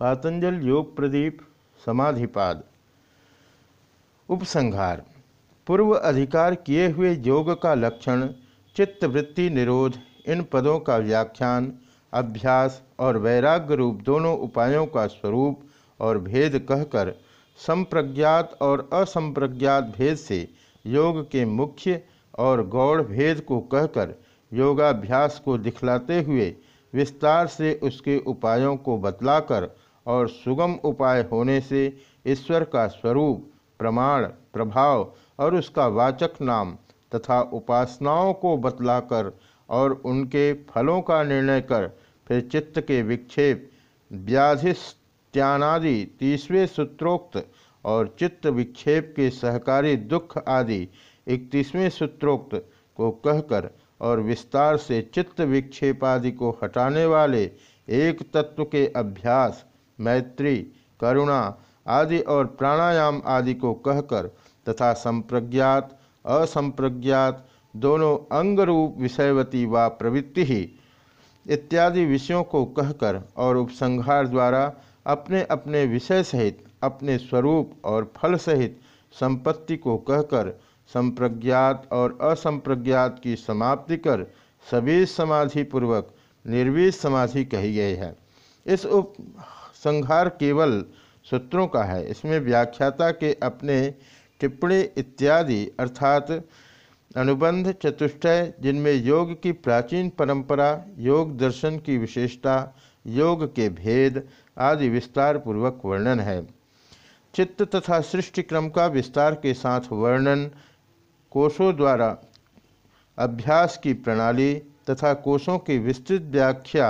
पातंजल योग प्रदीप, समाधिपाद। उपसंहार। पूर्व अधिकार किए हुए योग का लक्षण, चित्तवृत्ति निरोध, इन पदों का व्याख्यान, अभ्यास और वैराग्य रूप दोनों उपायों का स्वरूप और भेद कहकर संप्रज्ञात और असंप्रज्ञात भेद से योग के मुख्य और गौड़ भेद को कहकर योगाभ्यास को दिखलाते हुए विस्तार से उसके उपायों को बतलाकर और सुगम उपाय होने से ईश्वर का स्वरूप, प्रमाण, प्रभाव और उसका वाचक नाम तथा उपासनाओं को बतलाकर और उनके फलों का निर्णय कर फिर चित्त के विक्षेप व्याधिस्त्यानादि तीसवें सूत्रोक्त और चित्त विक्षेप के सहकारी दुख आदि इकतीसवें सूत्रोक्त को कहकर और विस्तार से चित्त विक्षेपादि को हटाने वाले एक तत्व के अभ्यास मैत्री, करुणा आदि और प्राणायाम आदि को कहकर तथा संप्रज्ञात, असंप्रज्ञात, दोनों अंग रूप विषयवती व प्रवृत्ति ही इत्यादि विषयों को कहकर और उपसंहार द्वारा अपने अपने विषय सहित, अपने स्वरूप और फल सहित संपत्ति को कहकर संप्रज्ञात और असंप्रज्ञात की समाप्ति कर सभी समाधि पूर्वक निर्वीज समाधि कही गई है। इस उप संहार केवल सूत्रों का है। इसमें व्याख्याता के अपने टिप्पणी इत्यादि अर्थात अनुबंध चतुष्टय जिनमें योग की प्राचीन परंपरा, योग दर्शन की विशेषता, योग के भेद आदि विस्तार पूर्वक वर्णन है। चित्त तथा सृष्टि क्रम का विस्तार के साथ वर्णन कोषों द्वारा अभ्यास की प्रणाली तथा कोषों की विस्तृत व्याख्या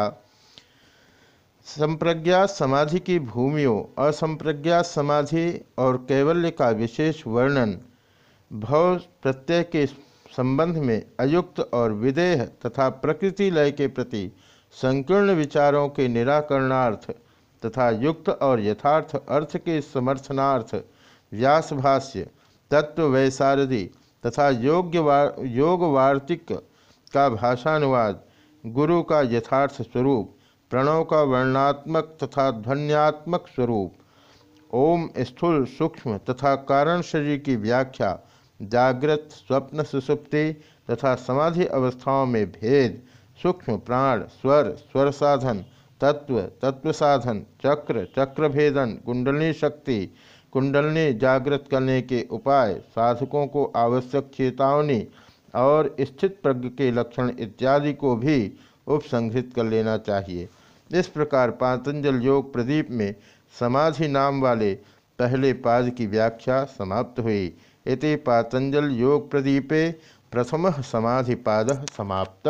संप्रज्ञात समाधि की भूमियों असंप्रज्ञा समाधि और कैवल्य का विशेष वर्णन भव प्रत्यय के संबंध में अयुक्त और विदेह तथा प्रकृति लय के प्रति संकीर्ण विचारों के निराकरणार्थ तथा युक्त और यथार्थ अर्थ के समर्थनार्थ व्यासभाष्य तत्व वैसारदी तथा योग्य वार, योग वार्तिक का भाषानुवाद गुरु का यथार्थ स्वरूप प्रणव का वर्णात्मक तथा ध्वन्यात्मक स्वरूप, ओम स्थूल सूक्ष्म तथा कारण शरीर की व्याख्या, जागृत, स्वप्न सुसुप्ति तथा समाधि अवस्थाओं में भेद, सूक्ष्म प्राण, स्वर स्वर साधन, तत्व तत्व साधन, चक्र चक्र भेदन कुंडलनी शक्ति, कुंडलनी जागृत करने के उपाय, साधकों को आवश्यक चेतावनी और स्थित प्रज्ञ के लक्षण इत्यादि को भी उपसंहृत कर लेना चाहिए। इस प्रकार पातंजल योग प्रदीप में समाधि नाम वाले पहले पाद की व्याख्या समाप्त हुई। इति पातंजल योग प्रदीपे प्रथम समाधि पाद समाप्त।